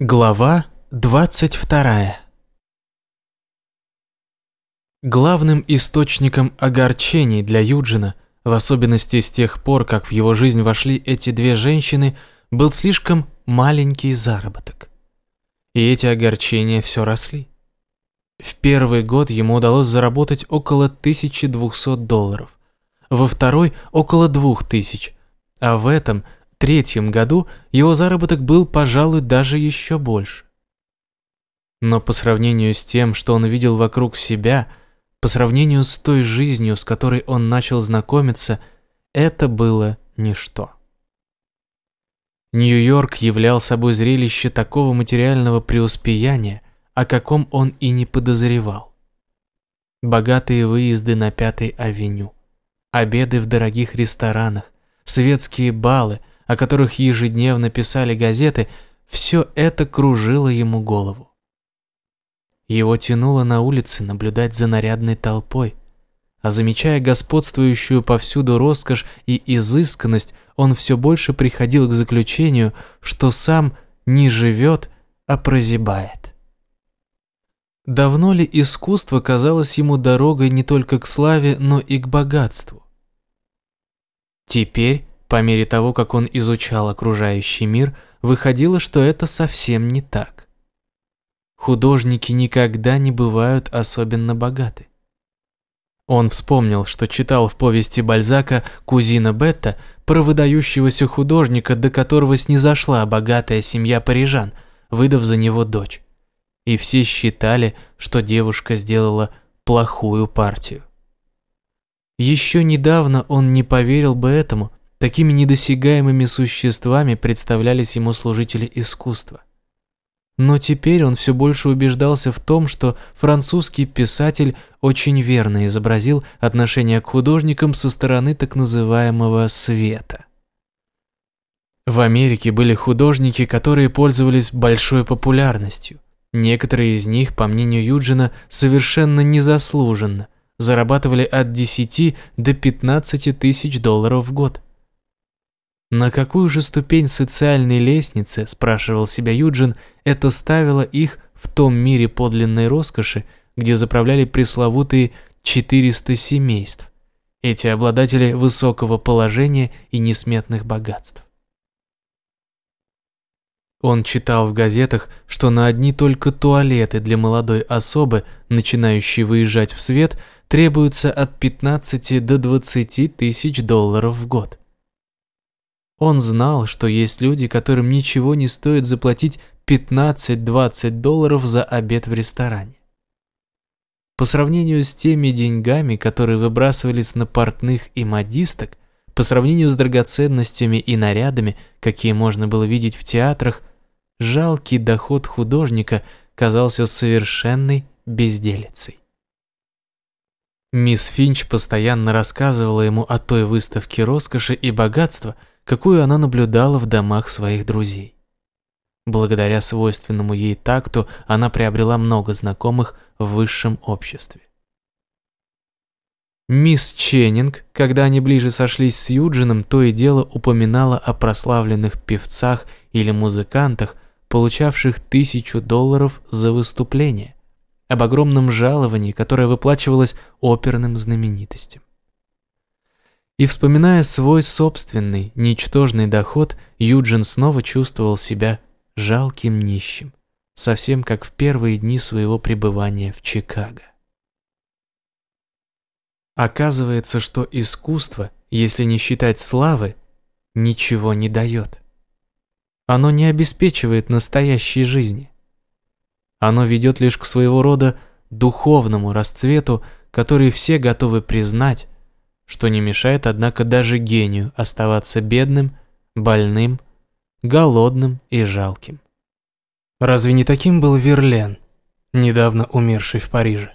Глава 22 Главным источником огорчений для Юджина, в особенности с тех пор, как в его жизнь вошли эти две женщины, был слишком маленький заработок. И эти огорчения все росли. В первый год ему удалось заработать около 1200 долларов, во второй – около 2000, а в этом – третьем году его заработок был, пожалуй, даже еще больше. Но по сравнению с тем, что он видел вокруг себя, по сравнению с той жизнью, с которой он начал знакомиться, это было ничто. Нью-Йорк являл собой зрелище такого материального преуспеяния, о каком он и не подозревал. Богатые выезды на Пятой авеню, обеды в дорогих ресторанах, светские балы – о которых ежедневно писали газеты, все это кружило ему голову. Его тянуло на улице наблюдать за нарядной толпой, а замечая господствующую повсюду роскошь и изысканность, он все больше приходил к заключению, что сам не живет, а прозябает. Давно ли искусство казалось ему дорогой не только к славе, но и к богатству? Теперь по мере того, как он изучал окружающий мир, выходило, что это совсем не так. Художники никогда не бывают особенно богаты. Он вспомнил, что читал в повести Бальзака «Кузина Бетта» про выдающегося художника, до которого снизошла богатая семья парижан, выдав за него дочь. И все считали, что девушка сделала плохую партию. Еще недавно он не поверил бы этому, Такими недосягаемыми существами представлялись ему служители искусства. Но теперь он все больше убеждался в том, что французский писатель очень верно изобразил отношение к художникам со стороны так называемого «света». В Америке были художники, которые пользовались большой популярностью. Некоторые из них, по мнению Юджина, совершенно незаслуженно, зарабатывали от 10 до 15 тысяч долларов в год. На какую же ступень социальной лестницы, спрашивал себя Юджин, это ставило их в том мире подлинной роскоши, где заправляли пресловутые 400 семейств, эти обладатели высокого положения и несметных богатств. Он читал в газетах, что на одни только туалеты для молодой особы, начинающей выезжать в свет, требуются от 15 до 20 тысяч долларов в год. Он знал, что есть люди, которым ничего не стоит заплатить 15-20 долларов за обед в ресторане. По сравнению с теми деньгами, которые выбрасывались на портных и модисток, по сравнению с драгоценностями и нарядами, какие можно было видеть в театрах, жалкий доход художника казался совершенной безделицей. Мисс Финч постоянно рассказывала ему о той выставке роскоши и богатства – какую она наблюдала в домах своих друзей. Благодаря свойственному ей такту она приобрела много знакомых в высшем обществе. Мисс Ченнинг, когда они ближе сошлись с Юджином, то и дело упоминала о прославленных певцах или музыкантах, получавших тысячу долларов за выступление, об огромном жаловании, которое выплачивалось оперным знаменитостям. И вспоминая свой собственный, ничтожный доход, Юджин снова чувствовал себя жалким нищим, совсем как в первые дни своего пребывания в Чикаго. Оказывается, что искусство, если не считать славы, ничего не дает. Оно не обеспечивает настоящей жизни. Оно ведет лишь к своего рода духовному расцвету, который все готовы признать, что не мешает, однако, даже гению оставаться бедным, больным, голодным и жалким. Разве не таким был Верлен, недавно умерший в Париже?